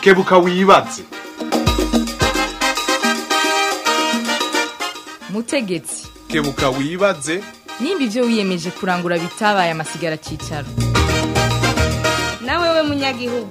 kebuka wibatse mutegetsi kebuka wibaze nimba ibyo wiyemeje kurangura bitabaye amasigara cyicaro nawe we munyagihugu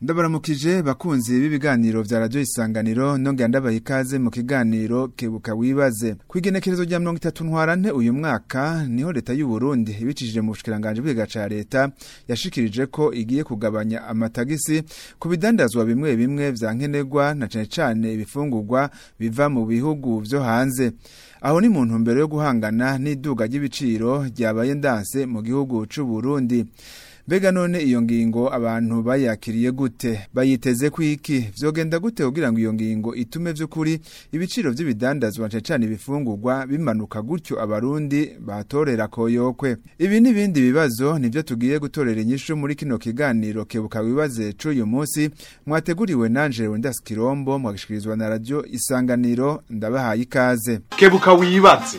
ndabaramukije bakunzi b'ibiganiro bya radiyo isanganiro nonge ndabaha ikaze mu kiganiro kebuka wibaze ku igenekerezo rya mirongo ntwarante uyu mwaka niho leta y'u Burundi ibicijije mu bushikiranganje bw'iga ca leta yashikirije ko igiye kugabanya amatagisi ku bidandazwa bimwe bimwe vya nkenerwa na cane cane ibifungurwa biva mu bihugu vyo hanze aho ni mu ntumbero yo guhangana n'iduga ry'ibiciro ryabaye ndanse mu gihugu cy’u Burundi Mbega none iyo ngingo abantu bayakiriye gute bayiteze kwiki vyogenda gute kugira ngo iyo ngingo itume vy'ukuri ibiciro by'ibidandazwa cyane ibifungurwa bimanuka gutyo abarundi batorera koyokwe ibi nibindi bibazo nivyo tugiye gutorera inyishu muri kino kiganiro kebuka bibaze cuyu munsi mwateguriwe nanje Wendas Kirombo mwagishikirizwa na radio isanganiro ndabahaye ikaze kebuka wibaze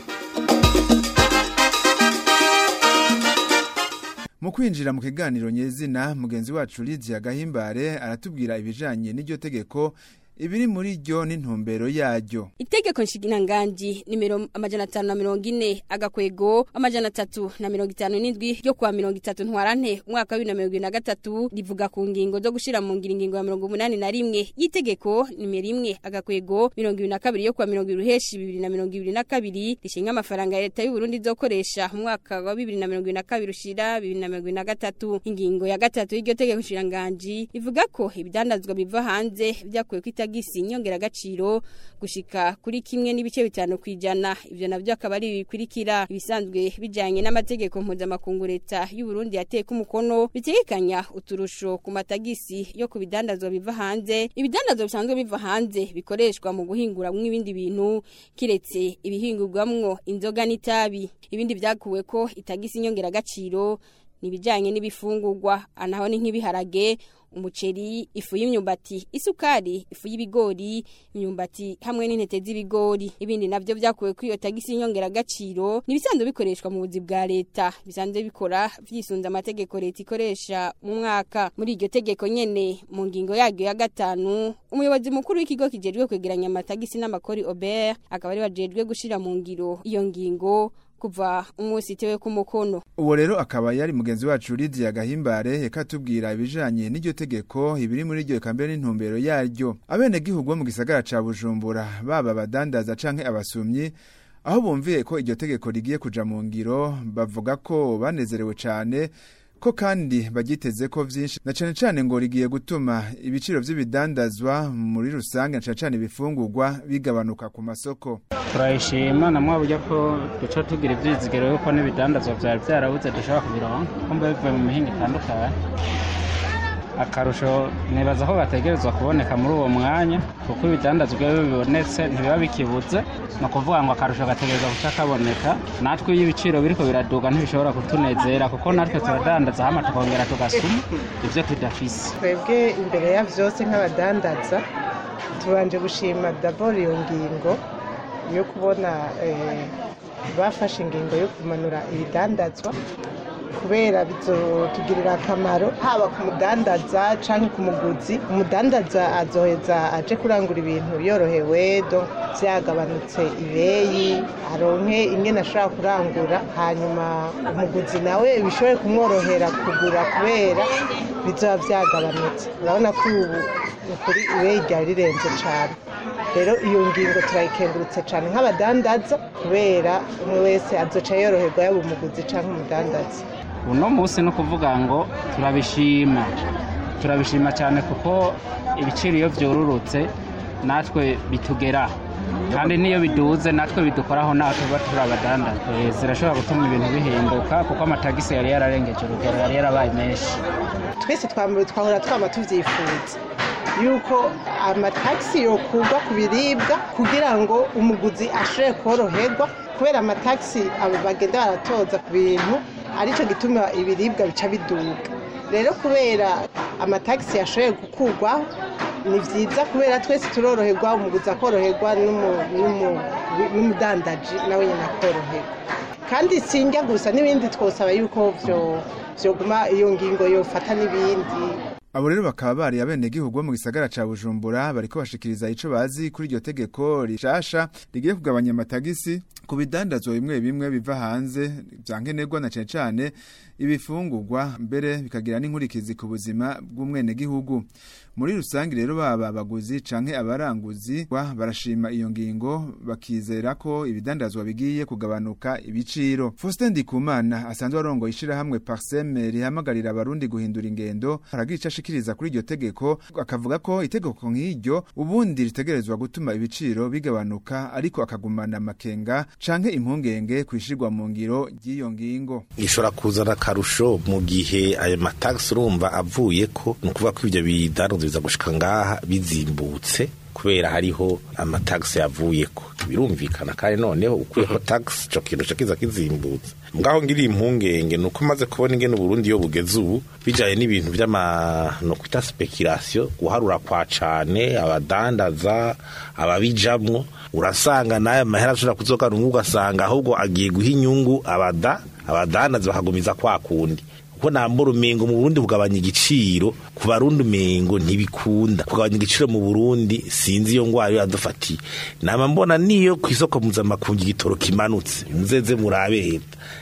mu kwinjira mu kiganiro nyezina mugenzi wacu Lydia Gahimbare aratubwira ibijanye n'iryo tegeko ibiri muri ryo n'intumbero yaryo itegeko nshinganganji nimero amajana atanu na mirongo ine agakwego amajana atatu na mirongo itanu n'indwi ryo kuwa mirongo itatu ntwarante umwaka w'ibihumbi na mirongo ibiri na gatatu rivuga ku ngingo zo gushyira mu ngira ingingo ya mirongo umunani na rimwe y'itegeko nimero imwe agakwego mirongo ibiri na kabiri yo kuwa mirongo ibiri uheshi bibiri na mirongo ibiri na kabiri rishinga amafaranga ya leta y'uburundi izokoresha umwaka wa bibiri na mirongo ibiri na kabiri ushira bibiri na mirongo ibiri na gatatu ingingo ya gatatu y'iryo tegeko nshinganganji ivuga ko ibidandazwa biva hanze byakuwe kwitega bw'isi inyongeragaciro gushika kuri kimwe n'ibice bitanu ku ijana ibyo nabyo akaba ari bikurikira ibisanzwe bijyanye n'amategeko mpuzamakungu leta y'u Burundi yateye umukono bitegekanya uturusho ku matagisi yo ku bidandazwa biva hanze ibidandazwa bisanzwe biva hanze bikoreshwa mu guhinguramwo nk’ibindi bintu kiretse ibihingurwamwo inzoga n'itabi ibindi byakuwe ko itagisi inyongeragaciro n'ibijyanye n'ibifungurwa ah, naho ni nk'ibiharage umuceri ifu y'imyumbati isukari ifu y'ibigori imyumbati hamwe n'intete z'ibigori ibindi nabyo byakuwe kuri iyo tagisi y'nyongeragaciro n'ibisanzwe bikoreshwa mu buzi bwa leta bisanzwe bikora byisunze amategeko leta ikoresha mu mwaka muri iryo tegeko nyene mu ngingo yaryo ya gatanu umuyobozi mukuru w'ikigo kigerwe kwegeranya amatagisi n'amakori Obert akaba ari wajejwe gushira mu ngiro iyo ngingo kuva umunsi tewe ku uwo rero akaba yari mugenzi wacu Lydia Gahimbare reka tubwira ibijanye n'iryo tegeko ibiri muri iryo kambere n'intumbero yaryo abene gihugu mu gisagara ca Bujumbura baba badandaza canke abasumyi aho bumviye ko iryo tegeko rigiye kuja mu ngiro bavuga ko banezerewe cyane ko kandi bagiteze ko byinshi na cyane cyane ngo rigiye gutuma ibiciro by'ibidandazwa muri rusange na cyane cyane ibifungurwa bigabanuka ku masoko turayishima na mwa buryo ko duca tugira ibyizigiro yuko n'ibidandazwa byari byarabuze dushobora kubironka kumbe bivuye mu mihinga itandukanye akarusho nibaza ko bategerezwa kuboneka muri uwo mwanya kuko ibidandazwa iyo bibonetse ntibiba bikibutse ni ukuvuga ngo akarusho gategerezwa guca kaboneka natwe iyo ibiciro biriko biraduga ntibishobora kutunezera kuko natwe turadandaza hama tukongera tugasuma ibyo tudafise twebwe imbere ya byose nk'abadandaza tubanje gushima daboro iyo ngingo yo kubona eh, bafashe ingingo yo kumanura ibidandazwa kubera bizotugirira akamaro haba ku mudandaza cyangwa ku muguzi umudandaza azoheza aje kurangura ibintu yorohewe byagabanutse vyagabanutse ibeyi aronke imwe ashobora kurangura hanyuma umuguzi nawe bishobore kumworohera kugura kubera bizoba byagabanutse urabona ko ubu ukuri ibeyi ryari rirenze cane rero iyo ngingo turayikengurutse cyane nk'abadandaza kubera umwe wese azoca yoroherwa yaba umuguzi cyangwa umudandaza uno munsi ni ukuvuga ngo turabishima turabishima cyane kuko ibiciro iyo byororotse natwe bitugera kandi n'iyo biduze natwe bidukoraho naho tuba turabadandaza eh, zirashobora gutuma ibintu bihinduka kuko amatagisi yari yararengeje urugero yari yarabaye menshi twese twahora twaba tubyifuza yuko amatagisi yokurwa ku biribwa kugira ngo umuguzi ashobore koroherwa kubera amatagisi bagenda baratoza ku bintu aricyo gituma ibiribwa bica biduga rero kubera amatagisi yashoboye gukurwaho ni byiza kubera twese turoroherwa umuguzi akoroherwa n'umudandaji nawe nyine akoroherwa kandi sinjya gusa n'ibindi twosaba yuko byoguma iyo ngingo yofata n'ibindi abo rero bakaba bari abenegihugu bo mu gisagara ca Bujumbura bariko bashikiriza ico bazi kuri iryo tegeko rishasha rigiye kugabanya amatagisi ku bidandazwa bimwe bimwe biva hanze vyankenerwa na cane cane ibifungurwa mbere bikagira n'inkurikizi ku buzima bw'umwenegihugu muri rusange rero baba abaguzi canke abaranguzi kwa barashima iyo ngingo bakizera ko ibidandazwa bigiye kugabanuka ibiciro Faustin Ndikumana asanzwe arongo ishira Parseme rihamagarira abarundi guhindura ingendo haragica ashikiriza kuri iryo tegeko akavuga ko itegeko nk'iryo ubundi ritegerezwa gutuma ibiciro bigabanuka ariko akagumana makenga canke impungenge kwishirwa mu ngiro ry'iyo ngingo ishobora kuzana karusho mu gihe ayo matax urumva avuye ko nukuvuga ko ivyo bidanzwa amazi biza gushyika ngaha bizimbutse kubera hariho amatagisi ko birumvikana kandi noneho ukuyeho tagisi icyo kintu cyo kiza kizimbutse ngaho ngiri impungenge ni uko maze kubona ingene Burundi yo bugeze ubu bijyanye n'ibintu by'amano kwita speculation guharura kwa cyane abadandaza ababijamwo urasanga nayo mahera ashobora kuzogarunga ugasanga ahubwo agiye guha inyungu abada abadandaza bakagumiza kwa kundi kuko nambura umengo mu Burundi kugabanya igiciro ku barundi umengo ntibikunda kugabanya igiciro mu Burundi sinzi iyo ngwara yadufatiye nama mbona niyo kwisoko mpuzamakungu igitoro kimanutse muzeze murabera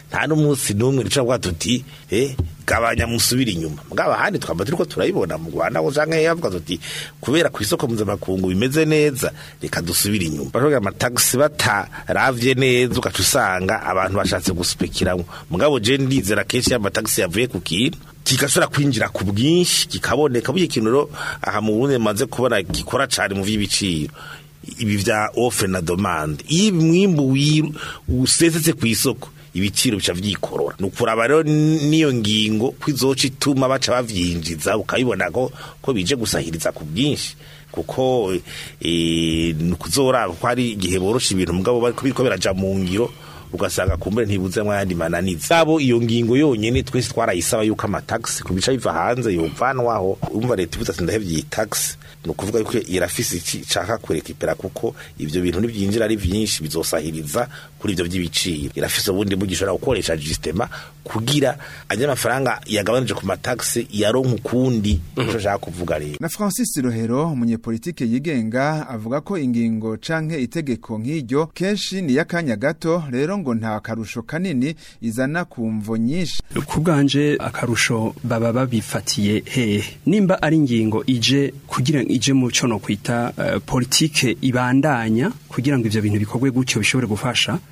nta n'umunsi n'umwe rica bwatuti eh gabanya musubire inyuma bwaba ahandi twaba turi ko turayibona mu rwanda aho usanga yavuga tuti kubera ku isoko mpuzamakungu bimeze neza reka dusubira inyuma bashobora amatagisi bataravye neza ugaca abantu bashatse guspekiramo mugabo je ndizera kenshi y'amatagisi yavuye ku kintu kigashobora kwinjira ku bwinshi kikaboneka burya ikintu rero aha mu bundi maze kubona gikora cyane mu by'ibiciro ibi vya ofre na domande iyo umwimbu usesetse ku isoko ibiciro bica vyikorora nukuraba rero niyo ngingo kwizoca ituma baca bavyinjiza ukabibona ko ko bije gusahiriza ku bwinshi kuko eh nukuzoraba ko ari igihe borosha ibintu mugabo bariko biraja mu ngiro ugasanga kumbure ntibuzemo ayandi mananiza sabo iyo ngingo yonyine twese twarayisaba yuko amataxi kubica biva hanze yovanwaho umva leta ivuze ati ndahevye iyi taxi ni ukuvuga yuko irafise icaka kurekipera kuko ibyo bintu nivyinjira ari byinshi bizosahiriza kuri ibyo vy'ibiciro irafise ubundi bugishobora gukoresha sistema kugira ajya amafaranga yagabanije ku mataxi yaronka ukundi nico mm. kuvuga rero na Francis Rohero umunyepolitike yigenga avuga ko ingingo canke itegeko nk'iryo kenshi ni yakanya gato rero ngo nta karusho kanini izana ku mvo nyinshi ku akarusho baba babifatiye hehe nimba ari ingingo ije kugira ngo ije mu cyo no kwita eh, politike ibandanya kugira ngo ibyo bintu bikorwe gutyo bishobore gufasha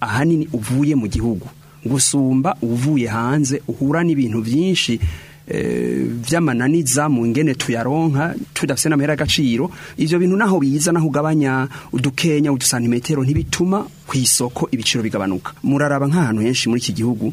ahanini uvuye mu gihugu gusumba uvuye hanze uhura n'ibintu byinshi eh, vyamananiza mu ngene tuyaronka tudafite n'amahera agaciro ibyo bintu naho biza naho ugabanya udukenya udusantimetero ntibituma ku isoko ibiciro bigabanuka muraraba nk'ahantu henshi muri iki gihugu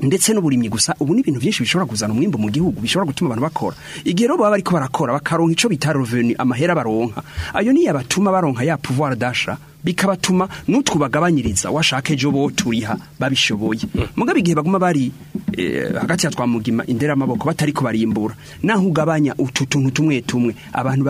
ndetse n'uburimyi gusa ubu ni ibintu byinshi bishobora kuzana umwimbo mu gihugu bishobora gutuma abantu bakora igihe rero baba bariko barakora bakaronka icyo bita revenu amahera baronka ayo niyo abatuma baronka baronka ya pouvoir d'achat bikabatuma n'utwo bagabanyiriza washaka ejo bo babishoboye mugabe igihe baguma bari eh, hagati ya twamugima indera amaboko batari kubarimbura naho ugabanya utu tumwe tumwe abantu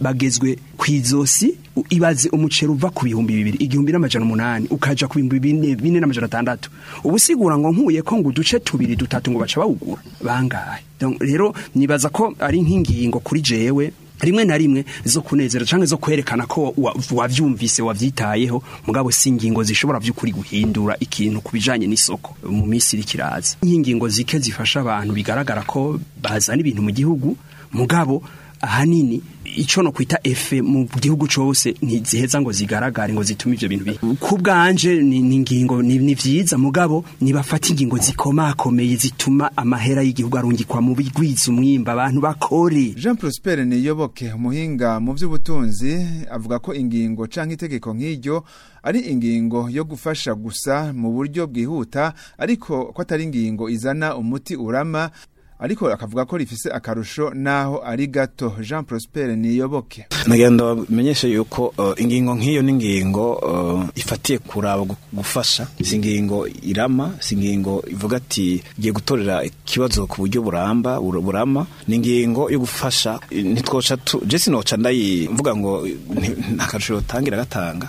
bagezwe ku izosi ibaze umucero uva ku bihumbi bibiri igihumbi n'amajana umunani ukajya ku bihumbi bine bine n'amajana atandatu ubu ngo nkuye ko ngo uduce tubiri dutatu ngo baca bawugura bangahe rero nibaza ko ari nk'ingingo kuri jewe rimwe na rimwe zo kunezera cyangwa zo kwerekana ko wavyumvise wabyitayeho mugabo singingo zishobora by'ukuri guhindura ikintu kubijanye n'isoko mu minsi iri kiraza ngingo zike zifasha abantu bigaragara ko bazana ibintu mu gihugu mugabo ahanini icyo no kwita efe mu gihugu cyose ntiziheza ngo zigaragare ngo zituma ibyo bintu ku bwanje ni ingingo ni byiza mugabo nibafata ingingo zikomakomeye zituma amahera y'igihugu arungikwa mu bigwiza umwimba abantu bakore Jean Prosper niyoboke umuhinga mu by'ubutunzi avuga ko ingingo cyangwa itegeko nk'iryo ari ingingo yo gufasha gusa mu buryo bwihuta ariko ko atari ingingo izana umuti urama ariko akavuga ko rifise akarusho naho ari gato Jean Prosper niyoboke nagenda menyeshe yuko uh, ingingo nk'iyo n'ingingo uh, ifatiye kuraba gufasha si ingingo irama si ivuga ati giye gutorera ikibazo ku buryo buramba burama ni yo gufasha ntitwoca je sinoca ndayimvuga ngo ntakarusho yotangira gatanga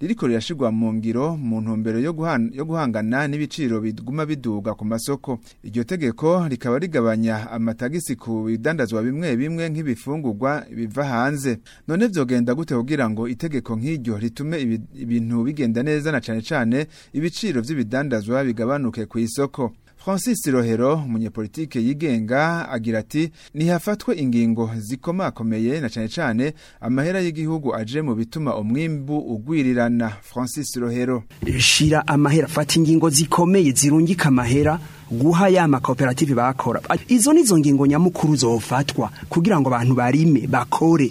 ririko rirashigwa mu ngiro mu ntumbero yo guhangana n'ibiciro biguma biduga ku masoko iryo tegeko rikaba rigabanya amatagisi ku bidandazwa bimwe bimwe nk'ibifungurwa biva hanze none vyogenda gute kugira ngo itegeko nk'iryo ritume ibintu bigenda neza na cyane cyane ibiciro vy'ibidandazwa bigabanuke ku isoko francis rohero umunyepolitike yigenga agira ati ntihafatwe ingingo zikomakomeye na cyane cyane amahera y'igihugu aje mu bituma umwimbu ugwirirana francis rohero shyira amahera fata ingingo zikomeye zirungika amahera guha ya makoperative bakora izo nizo ngingo nyamukuru zofatwa kugira ngo abantu barime bakore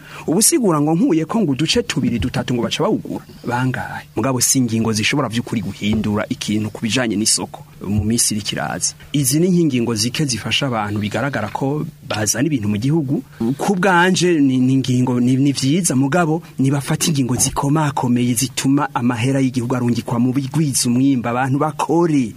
Ubusigura ngo nkuye ko ngo uduce tubiri dutatu ngo baca bawugura bangahe mugabo si ingingo zishobora by'ukuri guhindura ikintu ku bijanye n'isoko mu minsi iri izi ni inkingo zike zifasha abantu bigaragara ko bazana ibintu mu gihugu ku bwanje ni ingingo ni byiza mugabo nibafata ingingo zikomakomeye zituma amahera y'igihugu arungikwa mu bigwiza umwimba abantu bakore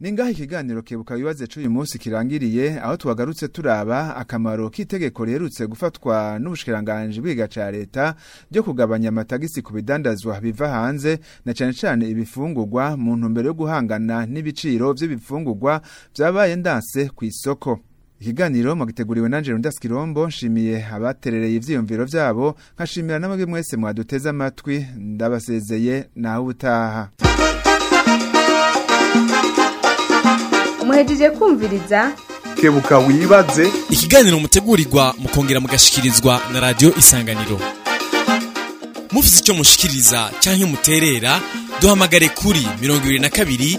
Ningaho ikiganiro kibuka bibaze cy'uyu munsi kirangiriye aho tuwagarutse turaba akamaro k'itegeko riherutse gufatwa n'ubushikiranganje bwiga ca leta ryo kugabanya amatagisi ku bidandazwa biva hanze na cyane cyane ibifungugwa mu ntumbero yo guhangana n'ibiciro by’ibifungugwa byabaye ndanse ku isoko Ikiganiro mwagiteguriwe na Jerundas Kirombo nshimiye abaterereye ibyiyumviro byabo nkashimira namwe mwese mwaduteza amatwi ndabasezeye nawe utaha Muhejeje kumviriza Kebuka wibaze ikiganiro mutegurirwa mukongera mugashikirizwa na radio Isanganiro Muvuze icyo mushikiriza canke muterera duhamagare kuri mirongo mirongo